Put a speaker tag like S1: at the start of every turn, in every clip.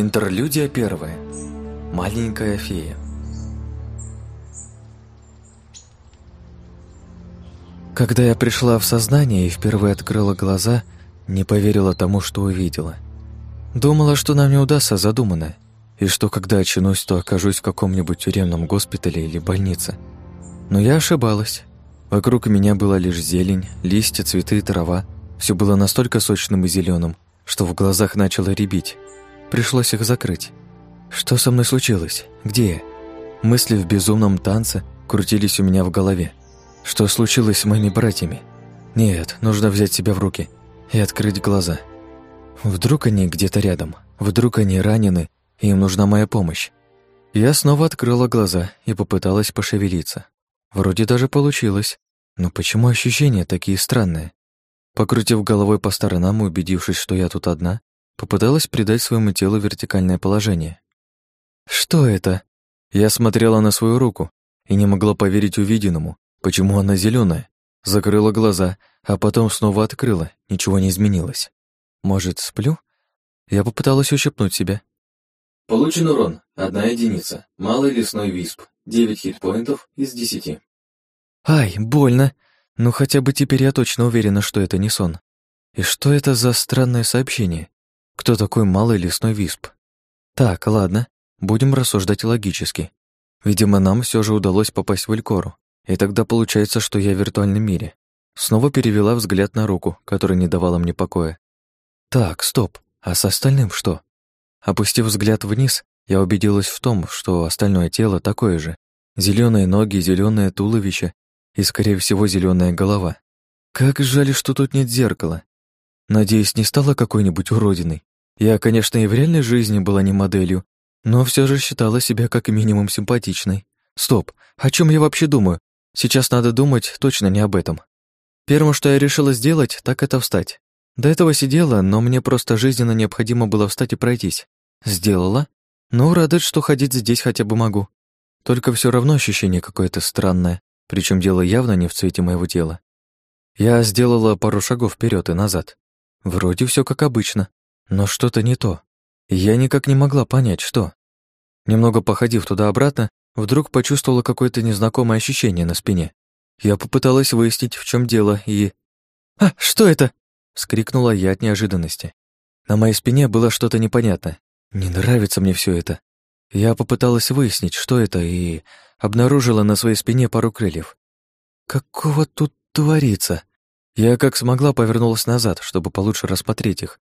S1: Интерлюдия первая. Маленькая фея. Когда я пришла в сознание и впервые открыла глаза, не поверила тому, что увидела. Думала, что нам не удастся задуманное, и что когда очнусь, то окажусь в каком-нибудь тюремном госпитале или больнице. Но я ошибалась. Вокруг меня была лишь зелень, листья, цветы и трава. Все было настолько сочным и зеленым, что в глазах начало рябить. Пришлось их закрыть. Что со мной случилось? Где я? Мысли в безумном танце крутились у меня в голове. Что случилось с моими братьями? Нет, нужно взять себя в руки и открыть глаза. Вдруг они где-то рядом, вдруг они ранены, и им нужна моя помощь. Я снова открыла глаза и попыталась пошевелиться. Вроде даже получилось, но почему ощущения такие странные? Покрутив головой по сторонам и убедившись, что я тут одна, Попыталась придать своему телу вертикальное положение. «Что это?» Я смотрела на свою руку и не могла поверить увиденному, почему она зеленая. Закрыла глаза, а потом снова открыла, ничего не изменилось. Может, сплю? Я попыталась ущипнуть себя.
S2: Получен урон. Одна единица. Малый лесной висп. Девять хитпоинтов из десяти.
S1: Ай, больно. Ну хотя бы теперь я точно уверена, что это не сон. И что это за странное сообщение? Кто такой малый лесной висп? Так, ладно, будем рассуждать логически. Видимо, нам все же удалось попасть в Элькору, и тогда получается, что я в виртуальном мире. Снова перевела взгляд на руку, которая не давала мне покоя. Так, стоп, а с остальным что? Опустив взгляд вниз, я убедилась в том, что остальное тело такое же. Зеленые ноги, зеленое туловище и, скорее всего, зеленая голова. Как жаль, что тут нет зеркала. Надеюсь, не стала какой-нибудь уродиной. Я, конечно, и в реальной жизни была не моделью, но все же считала себя как минимум симпатичной. Стоп, о чем я вообще думаю? Сейчас надо думать точно не об этом. Первым, что я решила сделать, так это встать. До этого сидела, но мне просто жизненно необходимо было встать и пройтись. Сделала. Ну, рада, что ходить здесь хотя бы могу. Только все равно ощущение какое-то странное, причем дело явно не в цвете моего тела. Я сделала пару шагов вперед и назад. Вроде все как обычно, но что-то не то. Я никак не могла понять, что. Немного походив туда-обратно, вдруг почувствовала какое-то незнакомое ощущение на спине. Я попыталась выяснить, в чем дело, и... «А, что это?» — скрикнула я от неожиданности. На моей спине было что-то непонятное. Не нравится мне все это. Я попыталась выяснить, что это, и обнаружила на своей спине пару крыльев. Какого тут творится? Я как смогла повернулась назад, чтобы получше рассмотреть их.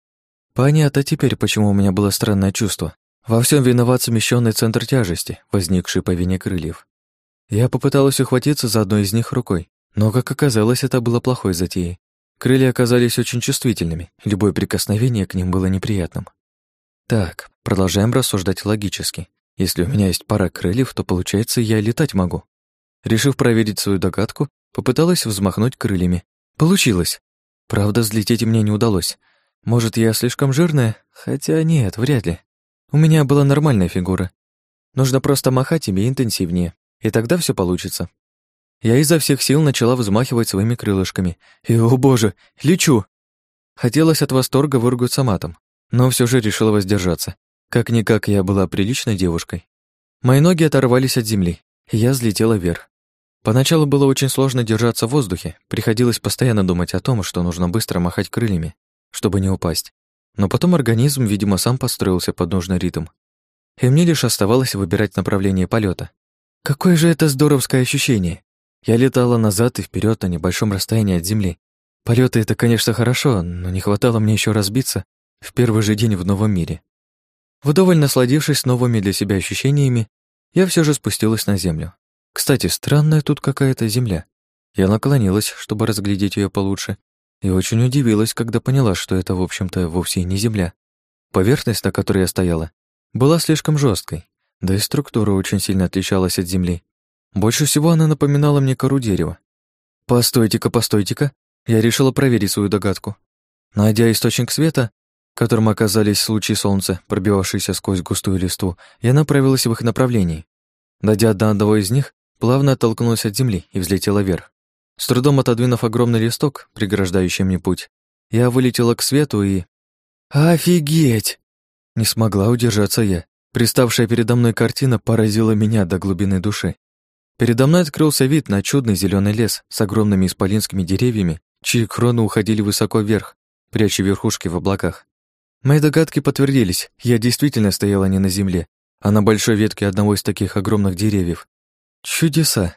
S1: Понятно теперь, почему у меня было странное чувство. Во всем виноват смещенный центр тяжести, возникший по вине крыльев. Я попыталась ухватиться за одной из них рукой, но, как оказалось, это было плохой затеей. Крылья оказались очень чувствительными, любое прикосновение к ним было неприятным. Так, продолжаем рассуждать логически. Если у меня есть пара крыльев, то, получается, я летать могу. Решив проверить свою догадку, попыталась взмахнуть крыльями. Получилось. Правда, взлететь мне не удалось. Может, я слишком жирная? Хотя нет, вряд ли. У меня была нормальная фигура. Нужно просто махать ими интенсивнее, и тогда все получится. Я изо всех сил начала взмахивать своими крылышками. И, о боже, лечу! Хотелось от восторга выругаться матом, но все же решила воздержаться. Как-никак я была приличной девушкой. Мои ноги оторвались от земли, и я взлетела вверх. Поначалу было очень сложно держаться в воздухе, приходилось постоянно думать о том, что нужно быстро махать крыльями, чтобы не упасть. Но потом организм, видимо, сам построился под нужный ритм. И мне лишь оставалось выбирать направление полета. Какое же это здоровское ощущение! Я летала назад и вперед на небольшом расстоянии от Земли. Полеты это, конечно, хорошо, но не хватало мне еще разбиться в первый же день в новом мире. Вдоволь насладившись новыми для себя ощущениями, я все же спустилась на Землю. Кстати, странная тут какая-то Земля. Я наклонилась, чтобы разглядеть ее получше, и очень удивилась, когда поняла, что это, в общем-то, вовсе не земля. Поверхность, на которой я стояла, была слишком жесткой, да и структура очень сильно отличалась от земли. Больше всего она напоминала мне кору дерева. Постойте-ка, постойте-ка, я решила проверить свою догадку. Найдя источник света, которым оказались лучи солнца, пробивавшиеся сквозь густую листву, я направилась в их направлении. Дойдя до одного из них, плавно оттолкнулась от земли и взлетела вверх. С трудом отодвинув огромный листок, преграждающий мне путь, я вылетела к свету и... Офигеть! Не смогла удержаться я. Приставшая передо мной картина поразила меня до глубины души. Передо мной открылся вид на чудный зеленый лес с огромными исполинскими деревьями, чьи кроны уходили высоко вверх, пряча верхушки в облаках. Мои догадки подтвердились, я действительно стояла не на земле, а на большой ветке одного из таких огромных деревьев. Чудеса!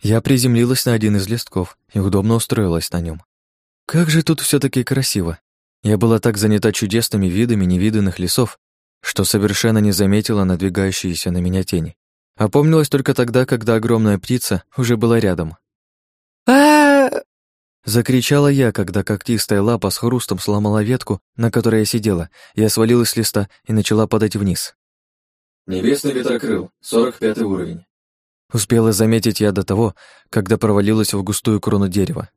S1: Я приземлилась на один из листков и удобно устроилась на нем. Как же тут все таки красиво! Я была так занята чудесными видами невиданных лесов, что совершенно не заметила надвигающиеся на меня тени. Опомнилась только тогда, когда огромная птица уже была рядом. а Закричала я, когда когтистая лапа с хрустом сломала ветку, на которой я сидела. Я свалилась с листа и начала падать вниз.
S2: Небесный ветрокрыл, 45 уровень.
S1: Успела заметить я до того, когда провалилась в густую крону дерева.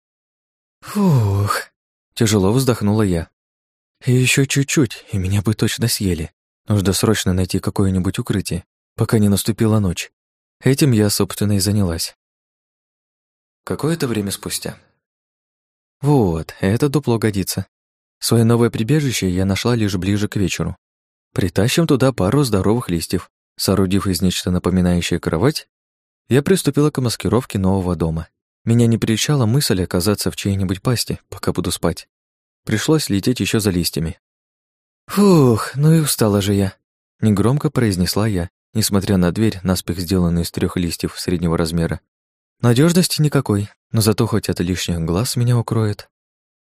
S1: Фух, тяжело вздохнула я. И еще чуть-чуть, и меня бы точно съели. Нужно срочно найти какое-нибудь укрытие, пока не наступила ночь. Этим я, собственно, и занялась. Какое-то время спустя. Вот, это дупло годится. Свое новое прибежище я нашла лишь ближе к вечеру. Притащим туда пару здоровых листьев. Соорудив из нечто напоминающее кровать, я приступила к маскировке нового дома. Меня не прельщала мысль оказаться в чьей-нибудь пасти, пока буду спать. Пришлось лететь еще за листьями. «Фух, ну и устала же я», — негромко произнесла я, несмотря на дверь, наспех сделанную из трех листьев среднего размера. Надежности никакой, но зато хоть от лишних глаз меня укроет.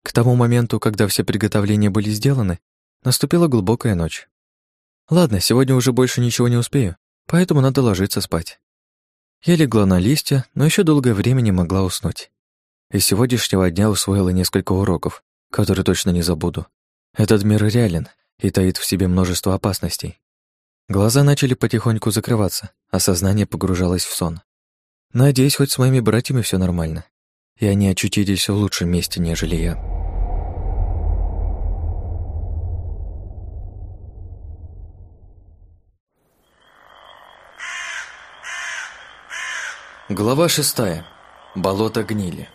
S1: К тому моменту, когда все приготовления были сделаны, наступила глубокая ночь. Ладно, сегодня уже больше ничего не успею, поэтому надо ложиться спать. Я легла на листья, но еще долгое время не могла уснуть. Из сегодняшнего дня усвоила несколько уроков, которые точно не забуду. Этот мир реален и таит в себе множество опасностей. Глаза начали потихоньку закрываться, а сознание погружалось в сон. Надеюсь, хоть с моими братьями все нормально, и они очутились в лучшем месте, нежели я. Глава шестая. Болото гнили.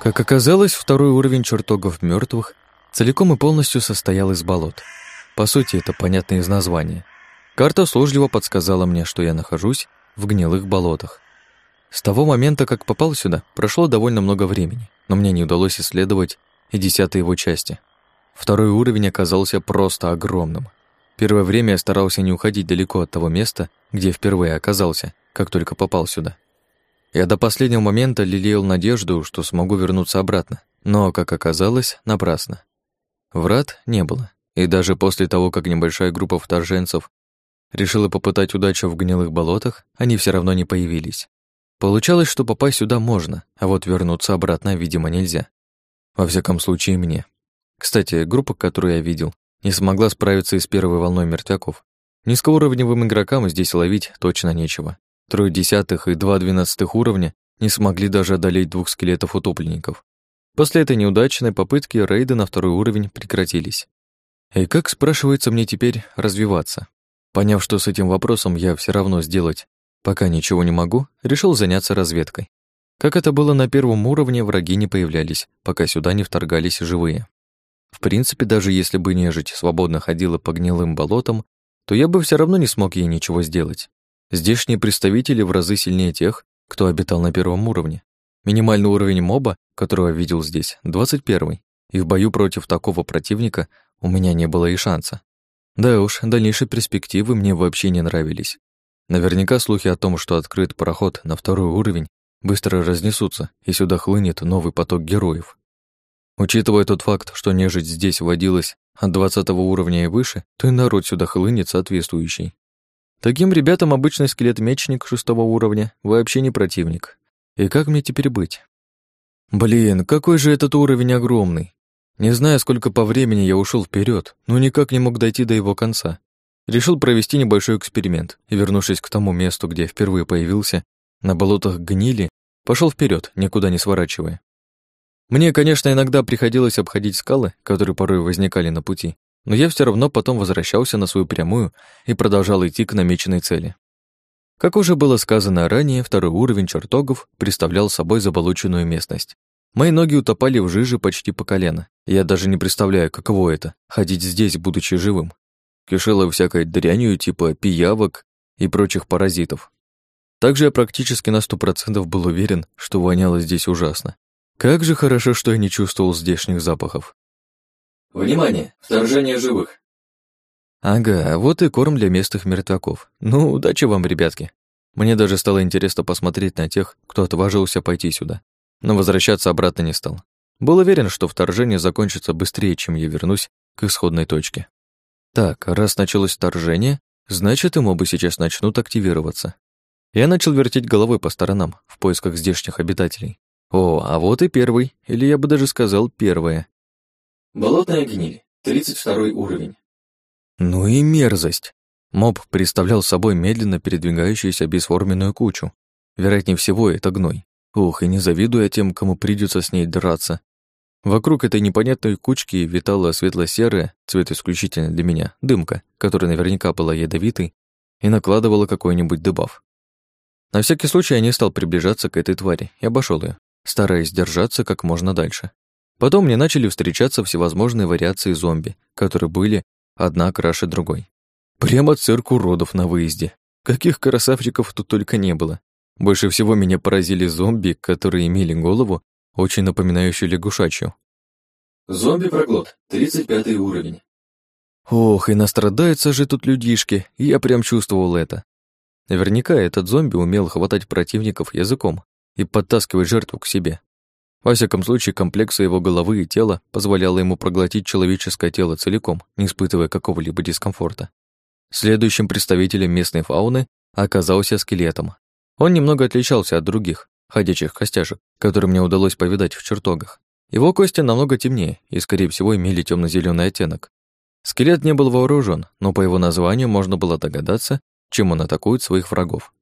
S1: Как оказалось, второй уровень чертогов мертвых целиком и полностью состоял из болот. По сути, это понятно из названия. Карта услужливо подсказала мне, что я нахожусь в гнилых болотах. С того момента, как попал сюда, прошло довольно много времени, но мне не удалось исследовать и десятой его части. Второй уровень оказался просто огромным. Первое время я старался не уходить далеко от того места, где впервые оказался, как только попал сюда. Я до последнего момента лелеял надежду, что смогу вернуться обратно, но, как оказалось, напрасно. Врат не было, и даже после того, как небольшая группа вторженцев решила попытать удачу в гнилых болотах, они все равно не появились. Получалось, что попасть сюда можно, а вот вернуться обратно, видимо, нельзя. Во всяком случае, мне. Кстати, группа, которую я видел, не смогла справиться и с первой волной мертвяков. Низкоуровневым игрокам здесь ловить точно нечего. Трое десятых и два двенадцатых уровня не смогли даже одолеть двух скелетов утопленников. После этой неудачной попытки рейды на второй уровень прекратились. И как, спрашивается, мне теперь развиваться? Поняв, что с этим вопросом я все равно сделать пока ничего не могу, решил заняться разведкой. Как это было на первом уровне, враги не появлялись, пока сюда не вторгались живые. В принципе, даже если бы нежить свободно ходила по гнилым болотам, то я бы все равно не смог ей ничего сделать. Здешние представители в разы сильнее тех, кто обитал на первом уровне. Минимальный уровень моба, которого видел здесь, 21 и в бою против такого противника у меня не было и шанса. Да уж, дальнейшие перспективы мне вообще не нравились. Наверняка слухи о том, что открыт проход на второй уровень, быстро разнесутся, и сюда хлынет новый поток героев. Учитывая тот факт, что нежить здесь водилась от 20 уровня и выше, то и народ сюда хлынет соответствующий. Таким ребятам обычный скелет-мечник шестого уровня вообще не противник. И как мне теперь быть? Блин, какой же этот уровень огромный. Не знаю, сколько по времени я ушел вперед, но никак не мог дойти до его конца. Решил провести небольшой эксперимент и, вернувшись к тому месту, где впервые появился, на болотах гнили, пошел вперед, никуда не сворачивая. Мне, конечно, иногда приходилось обходить скалы, которые порой возникали на пути, но я все равно потом возвращался на свою прямую и продолжал идти к намеченной цели. Как уже было сказано ранее, второй уровень чертогов представлял собой заболоченную местность. Мои ноги утопали в жиже почти по колено. Я даже не представляю, каково это — ходить здесь, будучи живым. Кишело всякой дрянью типа пиявок и прочих паразитов. Также я практически на сто процентов был уверен, что воняло здесь ужасно. Как же хорошо, что я не чувствовал здешних запахов.
S2: Внимание! Вторжение живых!
S1: Ага, вот и корм для местных мертвяков. Ну, удачи вам, ребятки. Мне даже стало интересно посмотреть на тех, кто отважился пойти сюда. Но возвращаться обратно не стал. Был уверен, что вторжение закончится быстрее, чем я вернусь к исходной точке. Так, раз началось вторжение, значит, и мобы сейчас начнут активироваться. Я начал вертеть головой по сторонам, в поисках здешних обитателей. О, а вот и первый, или я бы даже сказал первое.
S2: Болотная гниль, 32 уровень.
S1: Ну и мерзость. Моб представлял собой медленно передвигающуюся бесформенную кучу. Вероятнее всего, это гной. Ух, и не завидуя тем, кому придется с ней драться. Вокруг этой непонятной кучки витала светло-серая, цвет исключительно для меня, дымка, которая наверняка была ядовитой и накладывала какой-нибудь дебаф. На всякий случай я не стал приближаться к этой твари и обошел ее, стараясь держаться как можно дальше. Потом мне начали встречаться всевозможные вариации зомби, которые были одна краше другой. Прямо цирк уродов на выезде. Каких красавчиков тут только не было. Больше всего меня поразили зомби, которые имели голову, очень напоминающую лягушачью.
S2: Зомби-проглот, 35 уровень.
S1: Ох, и настрадаются же тут людишки, я прям чувствовал это. Наверняка этот зомби умел хватать противников языком и подтаскивать жертву к себе. Во всяком случае, комплекция его головы и тела позволяла ему проглотить человеческое тело целиком, не испытывая какого-либо дискомфорта. Следующим представителем местной фауны оказался скелетом. Он немного отличался от других, ходячих костяшек, которые мне удалось повидать в чертогах. Его кости намного темнее и, скорее всего, имели темно зеленый оттенок. Скелет не был вооружен, но по его названию можно было догадаться, чем он атакует своих врагов.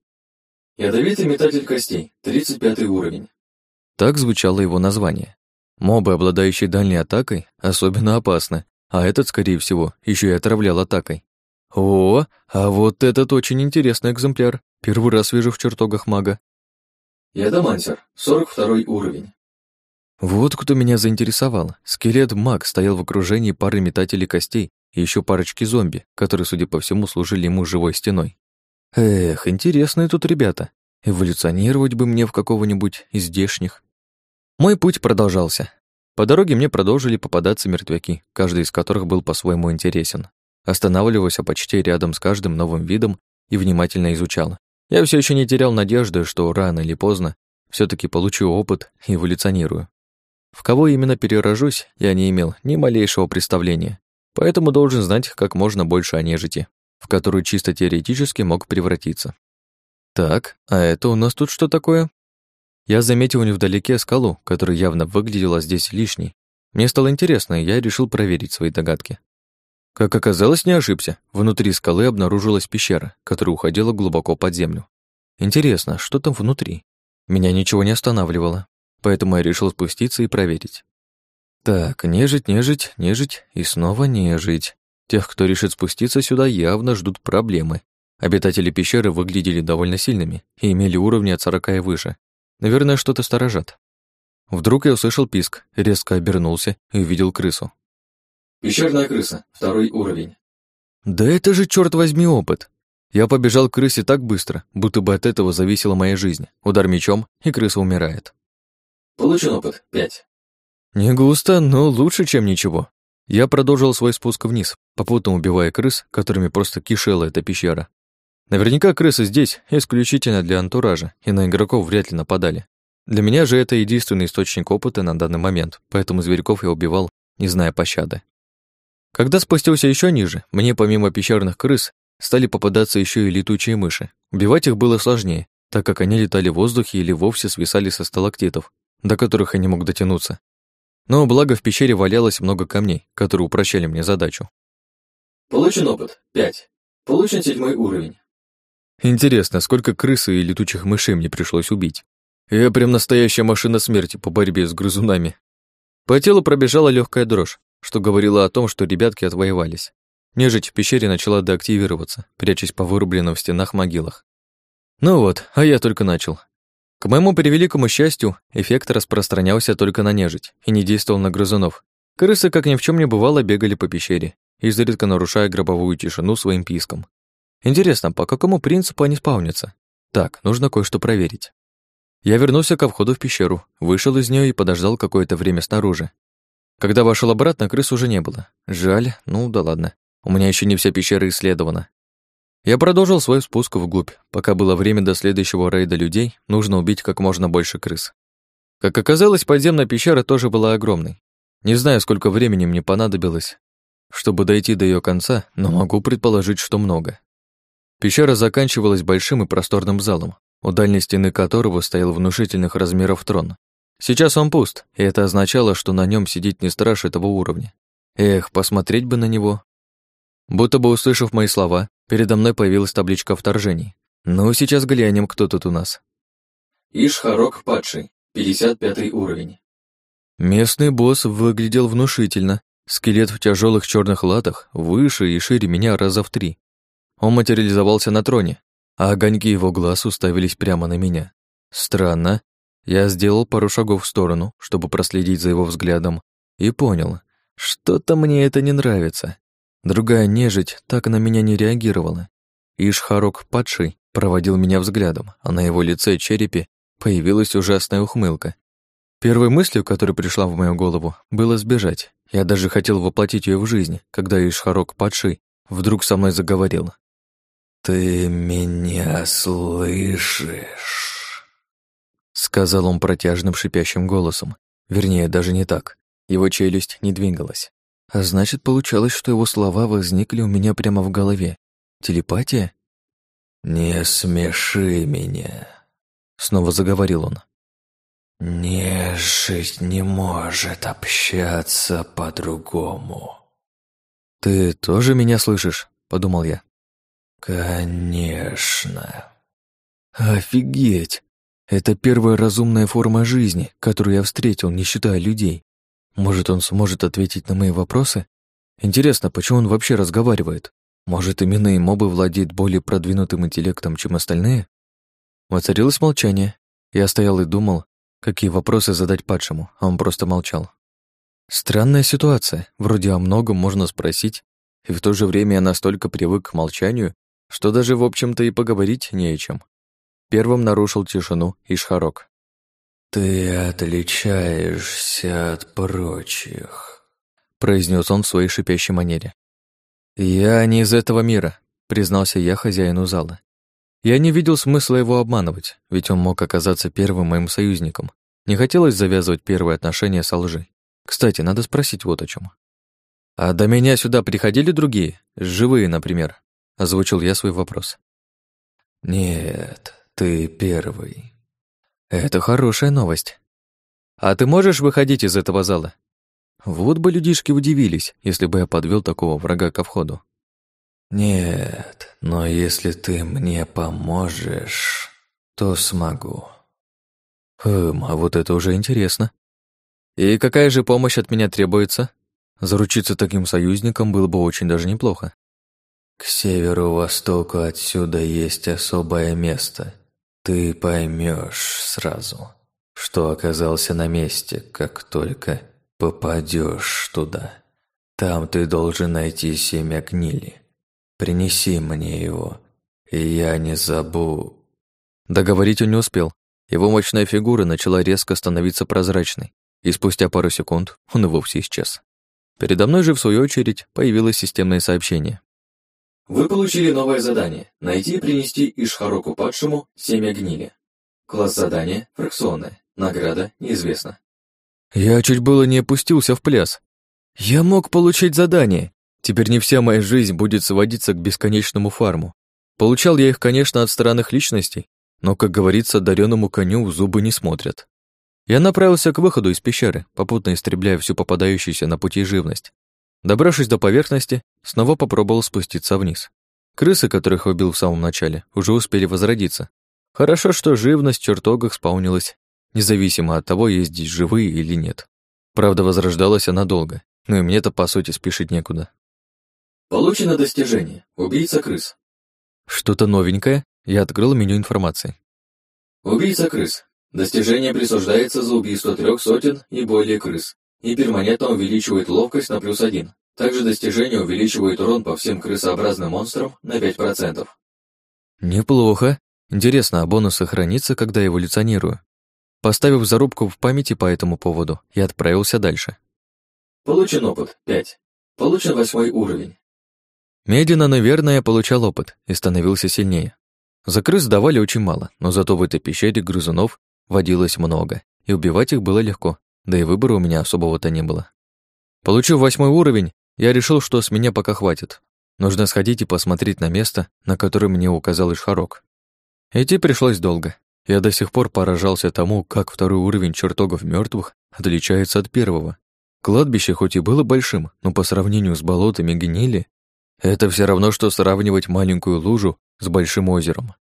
S2: Ядовитый метатель костей, 35 уровень.
S1: Так звучало его название. Мобы, обладающие дальней атакой, особенно опасны, а этот, скорее всего, еще и отравлял атакой. О, а вот этот очень интересный экземпляр. Первый раз вижу в чертогах мага.
S2: Ядомансер, 42 уровень.
S1: Вот кто меня заинтересовал. Скелет-маг стоял в окружении пары метателей костей и еще парочки зомби, которые, судя по всему, служили ему живой стеной. Эх, интересные тут ребята. Эволюционировать бы мне в какого-нибудь из здешних. Мой путь продолжался. По дороге мне продолжили попадаться мертвяки, каждый из которых был по-своему интересен. Останавливался почти рядом с каждым новым видом и внимательно изучал. Я все еще не терял надежды, что рано или поздно все таки получу опыт и эволюционирую. В кого именно перерожусь, я не имел ни малейшего представления, поэтому должен знать как можно больше о нежити, в которую чисто теоретически мог превратиться. Так, а это у нас тут что такое? Я заметил невдалеке скалу, которая явно выглядела здесь лишней. Мне стало интересно, и я решил проверить свои догадки. Как оказалось, не ошибся. Внутри скалы обнаружилась пещера, которая уходила глубоко под землю. Интересно, что там внутри? Меня ничего не останавливало, поэтому я решил спуститься и проверить. Так, нежить, нежить, нежить и снова нежить. Тех, кто решит спуститься сюда, явно ждут проблемы. Обитатели пещеры выглядели довольно сильными и имели уровни от 40 и выше. Наверное, что-то сторожат. Вдруг я услышал писк, резко обернулся и увидел крысу.
S2: Пещерная крыса, второй уровень.
S1: Да это же, черт возьми, опыт. Я побежал к крысе так быстро, будто бы от этого зависела моя жизнь. Удар мечом, и крыса умирает.
S2: Получен опыт, пять.
S1: Не густо, но лучше, чем ничего. Я продолжил свой спуск вниз, попутно убивая крыс, которыми просто кишела эта пещера. Наверняка крысы здесь исключительно для антуража, и на игроков вряд ли нападали. Для меня же это единственный источник опыта на данный момент, поэтому зверьков я убивал, не зная пощады. Когда спустился еще ниже, мне помимо пещерных крыс стали попадаться еще и летучие мыши. Убивать их было сложнее, так как они летали в воздухе или вовсе свисали со сталактитов, до которых я не мог дотянуться. Но благо в пещере валялось много камней, которые упрощали мне задачу.
S2: Получен опыт. 5. Получен седьмой уровень.
S1: Интересно, сколько крыс и летучих мышей мне пришлось убить. Я прям настоящая машина смерти по борьбе с грызунами. По телу пробежала легкая дрожь, что говорило о том, что ребятки отвоевались. Нежить в пещере начала деактивироваться, прячась по вырубленным в стенах могилах. Ну вот, а я только начал. К моему превеликому счастью, эффект распространялся только на нежить и не действовал на грызунов. Крысы, как ни в чем не бывало, бегали по пещере, изредка нарушая гробовую тишину своим писком. Интересно, по какому принципу они спавнятся? Так, нужно кое-что проверить. Я вернулся ко входу в пещеру, вышел из нее и подождал какое-то время снаружи. Когда вошел обратно, крыс уже не было. Жаль, ну да ладно. У меня еще не вся пещера исследована. Я продолжил свой спуск вглубь. Пока было время до следующего рейда людей, нужно убить как можно больше крыс. Как оказалось, подземная пещера тоже была огромной. Не знаю, сколько времени мне понадобилось, чтобы дойти до ее конца, но могу предположить, что много. Пещера заканчивалась большим и просторным залом, у дальней стены которого стоял внушительных размеров трон. Сейчас он пуст, и это означало, что на нем сидит не страж этого уровня. Эх, посмотреть бы на него. Будто бы услышав мои слова, передо мной появилась табличка вторжений. Ну, сейчас глянем, кто тут у нас.
S2: Ишхарок Падший, 55 уровень.
S1: Местный босс выглядел внушительно. Скелет в тяжелых черных латах, выше и шире меня раза в три. Он материализовался на троне, а огоньки его глаз уставились прямо на меня. Странно. Я сделал пару шагов в сторону, чтобы проследить за его взглядом, и понял, что-то мне это не нравится. Другая нежить так на меня не реагировала. Ишхарок падший проводил меня взглядом, а на его лице черепе появилась ужасная ухмылка. Первой мыслью, которая пришла в мою голову, было сбежать. Я даже хотел воплотить ее в жизнь, когда Ишхарок падший вдруг со мной заговорил. «Ты меня слышишь?» Сказал он протяжным шипящим голосом. Вернее, даже не так. Его челюсть не двигалась. А значит, получалось, что его слова возникли у меня прямо в голове. Телепатия? «Не смеши меня», — снова заговорил он. «Нежить не может общаться по-другому». «Ты тоже меня слышишь?» — подумал я. «Конечно». «Офигеть! Это первая разумная форма жизни, которую я встретил, не считая людей. Может, он сможет ответить на мои вопросы? Интересно, почему он вообще разговаривает? Может, именно и мобы владеют более продвинутым интеллектом, чем остальные? Воцарилось молчание. Я стоял и думал, какие вопросы задать падшему, а он просто молчал. Странная ситуация. Вроде о многом можно спросить, и в то же время я настолько привык к молчанию, что даже, в общем-то, и поговорить не о чем. Первым нарушил тишину Ишхарок. «Ты отличаешься от прочих», — произнес он в своей шипящей манере. «Я не из этого мира», — признался я хозяину зала. Я не видел смысла его обманывать, ведь он мог оказаться первым моим союзником. Не хотелось завязывать первые отношения со лжей. Кстати, надо спросить вот о чем. «А до меня сюда приходили другие? Живые, например?» — озвучил я свой вопрос.
S3: «Нет, ты первый»,
S1: это хорошая новость. А ты можешь выходить из этого зала? Вот бы людишки удивились, если бы я подвел такого врага ко входу.
S3: Нет, но если ты мне поможешь, то смогу.
S1: Хм, а вот это уже интересно. И какая же помощь от меня требуется? Заручиться таким союзником было бы очень даже неплохо.
S3: К северу-востоку отсюда есть особое место, ты поймешь сразу, что оказался на месте, как только попадешь туда. Там ты должен найти семя гнили. Принеси мне его, и я не забу...»
S1: Договорить он не успел. Его мощная фигура начала резко становиться прозрачной, и спустя пару секунд он вовсе исчез. Передо мной же, в свою очередь, появилось системное сообщение.
S2: Вы получили новое задание – найти и принести Ишхароку падшему семя гнили. Класс задания – фракционное. Награда неизвестна.
S1: Я чуть было не опустился в пляс. Я мог получить задание. Теперь не вся моя жизнь будет сводиться к бесконечному фарму. Получал я их, конечно, от странных личностей, но, как говорится, дареному коню в зубы не смотрят. Я направился к выходу из пещеры, попутно истребляя всю попадающуюся на пути живность. Добравшись до поверхности, снова попробовал спуститься вниз. Крысы, которых убил в самом начале, уже успели возродиться. Хорошо, что живность в чертогах спаунилась, независимо от того, есть здесь живые или нет. Правда, возрождалась она долго, но и мне-то, по сути, спешить некуда.
S2: Получено достижение. Убийца крыс.
S1: Что-то новенькое? Я открыл меню информации.
S2: Убийца крыс. Достижение присуждается за убийство трех сотен и более крыс и перманентно увеличивает ловкость на плюс один. Также достижение увеличивает урон по всем крысообразным монстрам на 5%.
S1: Неплохо. Интересно, а бонус сохранится, когда эволюционирую? Поставив зарубку в памяти по этому поводу, я отправился дальше.
S2: Получен опыт 5. Получен восьмой уровень.
S1: Медленно, наверное, я получал опыт и становился сильнее. За крыс давали очень мало, но зато в этой пещере грызунов водилось много, и убивать их было легко, да и выбора у меня особого-то не было. Получив восьмой уровень, я решил, что с меня пока хватит. Нужно сходить и посмотреть на место, на которое мне указал Ишхарок. Идти пришлось долго. Я до сих пор поражался тому, как второй уровень чертогов мертвых отличается от первого. Кладбище хоть и было большим, но по сравнению с болотами гнили, это все равно, что сравнивать маленькую лужу с большим озером.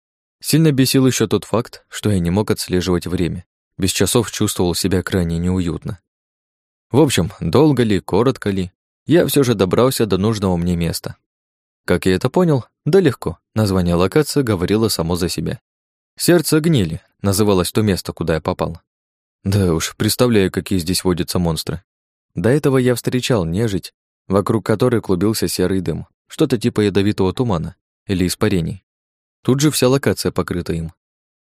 S1: Сильно бесил еще тот факт, что я не мог отслеживать время. Без часов чувствовал себя крайне неуютно. В общем, долго ли, коротко ли, я все же добрался до нужного мне места. Как я это понял? Да легко. Название локации говорило само за себя. Сердце гнили, называлось то место, куда я попал. Да уж, представляю, какие здесь водятся монстры. До этого я встречал нежить, вокруг которой клубился серый дым, что-то типа ядовитого тумана или испарений. Тут же вся локация покрыта им.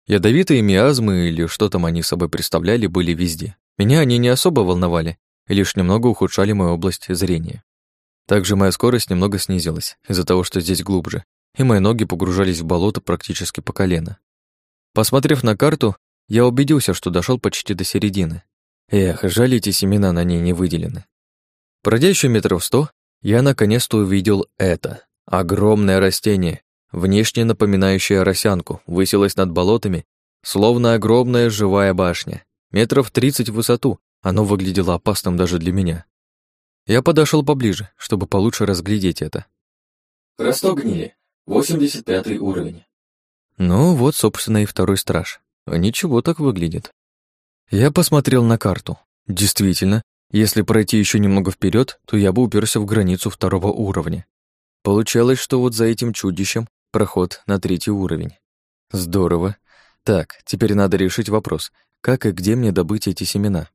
S1: Ядовитые миазмы или что там они собой представляли были везде. Меня они не особо волновали лишь немного ухудшали мою область зрения. Также моя скорость немного снизилась из-за того, что здесь глубже, и мои ноги погружались в болото практически по колено. Посмотрев на карту, я убедился, что дошел почти до середины. Эх, жаль, эти семена на ней не выделены. Пройдя еще метров сто, я наконец-то увидел это. Огромное растение, внешне напоминающее росянку, высилось над болотами, словно огромная живая башня. Метров тридцать в высоту, оно выглядело опасным даже для меня. Я подошел поближе, чтобы получше разглядеть это.
S2: Росток гнили, 85 уровень.
S1: Ну, вот, собственно, и второй страж. Ничего так выглядит. Я посмотрел на карту. Действительно, если пройти еще немного вперед, то я бы уперся в границу второго уровня. Получалось, что вот за этим чудищем проход на третий уровень. Здорово. Так, теперь надо решить вопрос, как и где мне добыть эти семена.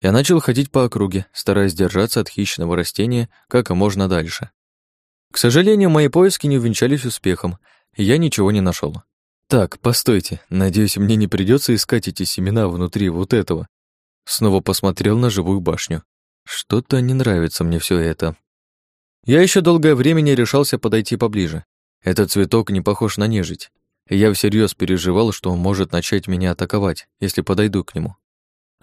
S1: Я начал ходить по округе, стараясь держаться от хищного растения как можно дальше. К сожалению, мои поиски не увенчались успехом, и я ничего не нашел. Так, постойте, надеюсь, мне не придется искать эти семена внутри вот этого. Снова посмотрел на живую башню. Что-то не нравится мне все это. Я еще долгое время не решался подойти поближе. Этот цветок не похож на нежить. И я всерьез переживал, что он может начать меня атаковать, если подойду к нему.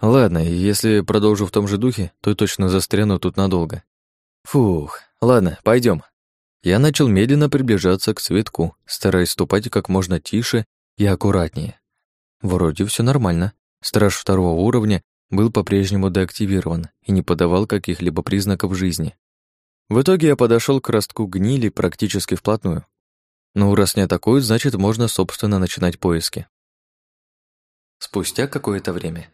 S1: Ладно, если продолжу в том же духе, то точно застряну тут надолго. Фух, ладно, пойдем. Я начал медленно приближаться к цветку, стараясь ступать как можно тише и аккуратнее. Вроде все нормально. Страж второго уровня был по-прежнему деактивирован и не подавал каких-либо признаков жизни. В итоге я подошел к ростку гнили практически вплотную. Ну, раз не атакуют, значит, можно, собственно, начинать поиски. Спустя какое-то время.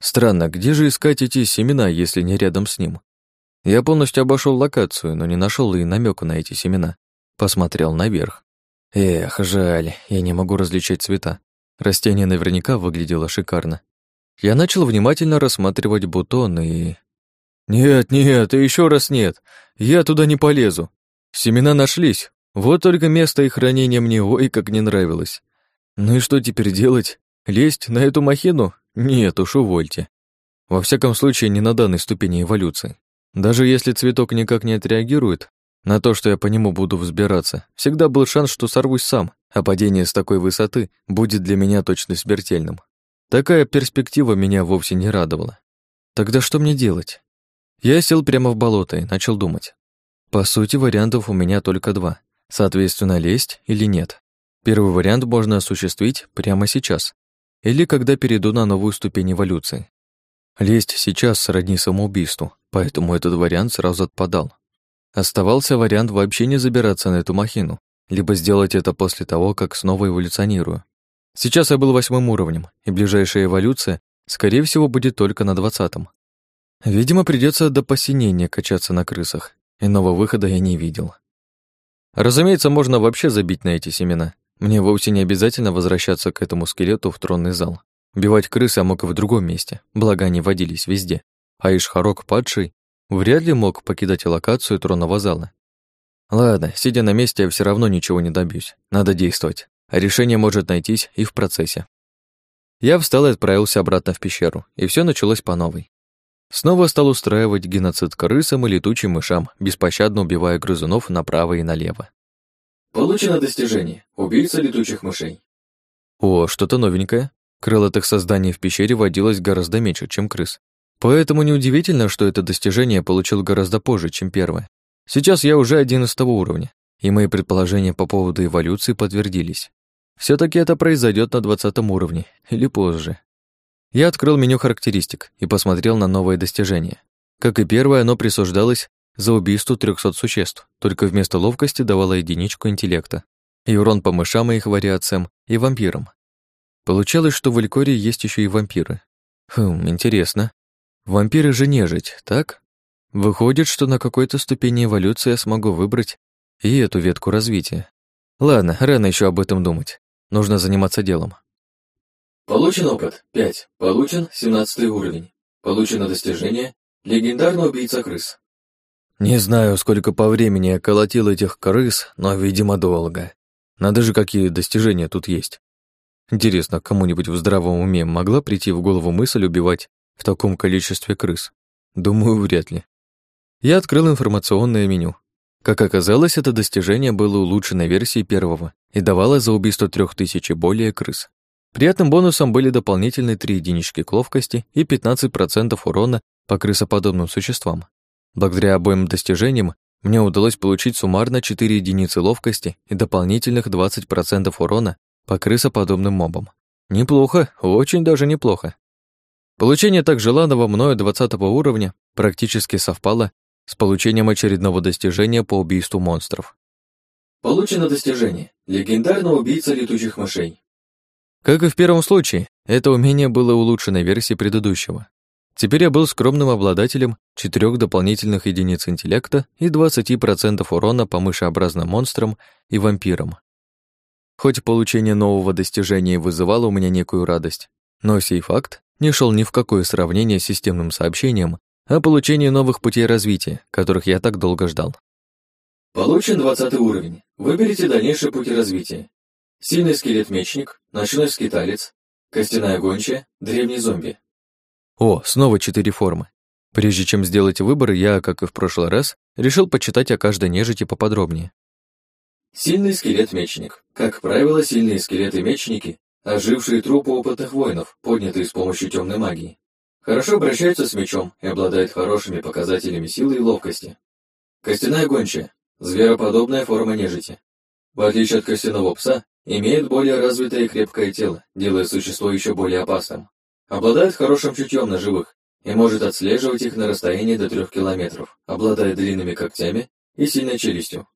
S1: Странно, где же искать эти семена, если не рядом с ним? Я полностью обошел локацию, но не нашел и намека на эти семена. Посмотрел наверх. Эх, жаль, я не могу различать цвета. Растение наверняка выглядело шикарно. Я начал внимательно рассматривать бутоны и... Нет, нет, и еще раз нет. Я туда не полезу. Семена нашлись. Вот только место их хранения мне ой как не нравилось. Ну и что теперь делать? Лезть на эту махину? Нет уж, увольте. Во всяком случае, не на данной ступени эволюции. Даже если цветок никак не отреагирует на то, что я по нему буду взбираться, всегда был шанс, что сорвусь сам, а падение с такой высоты будет для меня точно смертельным. Такая перспектива меня вовсе не радовала. Тогда что мне делать? Я сел прямо в болото и начал думать. По сути, вариантов у меня только два. Соответственно, лезть или нет. Первый вариант можно осуществить прямо сейчас. Или когда перейду на новую ступень эволюции. Лезть сейчас сродни самоубийству, поэтому этот вариант сразу отпадал. Оставался вариант вообще не забираться на эту махину, либо сделать это после того, как снова эволюционирую. Сейчас я был восьмым уровнем, и ближайшая эволюция, скорее всего, будет только на двадцатом. Видимо, придется до посинения качаться на крысах, иного выхода я не видел. Разумеется, можно вообще забить на эти семена, Мне вовсе не обязательно возвращаться к этому скелету в тронный зал. Убивать крыс я мог в другом месте, благо они водились везде. А Ишхарок падший вряд ли мог покидать локацию тронного зала. Ладно, сидя на месте, я все равно ничего не добьюсь. Надо действовать. Решение может найтись и в процессе. Я встал и отправился обратно в пещеру, и все началось по новой. Снова стал устраивать геноцид крысам и летучим мышам, беспощадно убивая грызунов направо и налево.
S2: Получено достижение. Убийца летучих мышей.
S1: О, что-то новенькое. Крылатых созданий в пещере водилось гораздо меньше, чем крыс. Поэтому неудивительно, что это достижение получил гораздо позже, чем первое. Сейчас я уже одиннадцатого уровня, и мои предположения по поводу эволюции подтвердились. все таки это произойдет на двадцатом уровне, или позже. Я открыл меню характеристик и посмотрел на новое достижение. Как и первое, оно присуждалось за убийство 300 существ, только вместо ловкости давало единичку интеллекта и урон по мышам и их вариациям, и вампирам. Получалось, что в Элькоре есть еще и вампиры. Хм, интересно. Вампиры же нежить, так? Выходит, что на какой-то ступени эволюции я смогу выбрать и эту ветку развития. Ладно, рано еще об этом думать. Нужно заниматься делом.
S2: Получен опыт 5. Получен 17 уровень. Получено достижение Легендарный убийца крыс.
S1: Не знаю, сколько по времени я колотил этих крыс, но, видимо, долго. Надо же, какие достижения тут есть. Интересно, кому-нибудь в здравом уме могла прийти в голову мысль убивать в таком количестве крыс? Думаю, вряд ли. Я открыл информационное меню. Как оказалось, это достижение было улучшенной версией первого и давало за убийство трех тысяч и более крыс. Приятным бонусом были дополнительные три единички к ловкости и 15% урона по крысоподобным существам. Благодаря обоим достижениям мне удалось получить суммарно 4 единицы ловкости и дополнительных 20% урона по крысоподобным мобам. Неплохо, очень даже неплохо. Получение так желанного мною 20 уровня практически совпало с получением очередного достижения по убийству монстров.
S2: Получено достижение. Легендарный убийца летучих мышей.
S1: Как и в первом случае, это умение было улучшенной версией предыдущего. Теперь я был скромным обладателем четырех дополнительных единиц интеллекта и 20% урона по мышеобразным монстрам и вампирам. Хоть получение нового достижения вызывало у меня некую радость, но сей факт не шел ни в какое сравнение с системным сообщением о получении новых путей развития, которых я так долго ждал.
S2: Получен 20 уровень. Выберите дальнейшие пути развития. Сильный скелет-мечник, ночной скиталец, костяная гончая, древний зомби.
S1: О, снова четыре формы. Прежде чем сделать выбор, я, как и в прошлый раз, решил почитать о каждой нежити поподробнее.
S2: Сильный скелет-мечник. Как правило, сильные скелеты-мечники – ожившие трупы опытных воинов, поднятые с помощью темной магии. Хорошо обращаются с мечом и обладают хорошими показателями силы и ловкости. Костяная гончая – звероподобная форма нежити. В отличие от костяного пса, имеет более развитое и крепкое тело, делая существо еще более опасным. Обладает хорошим чутьем на живых и может отслеживать их на расстоянии до трех километров, обладая длинными когтями и сильной челюстью.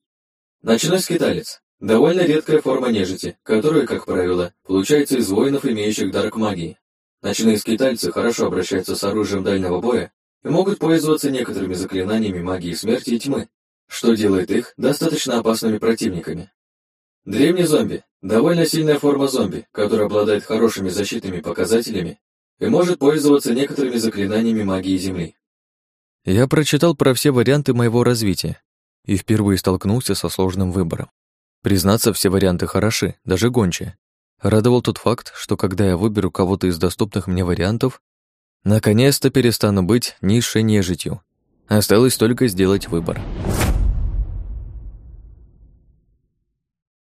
S2: Ночной скиталец – довольно редкая форма нежити, которая, как правило, получается из воинов, имеющих дар к магии. Ночные скитальцы хорошо обращаются с оружием дальнего боя и могут пользоваться некоторыми заклинаниями магии смерти и тьмы, что делает их достаточно опасными противниками. Древний зомби – довольно сильная форма зомби, которая обладает хорошими защитными показателями и может пользоваться некоторыми заклинаниями магии Земли.
S1: Я прочитал про все варианты моего развития и впервые столкнулся со сложным выбором. Признаться, все варианты хороши, даже гончие. Радовал тот факт, что когда я выберу кого-то из доступных мне вариантов, наконец-то перестану быть низшей нежитью. Осталось только сделать выбор.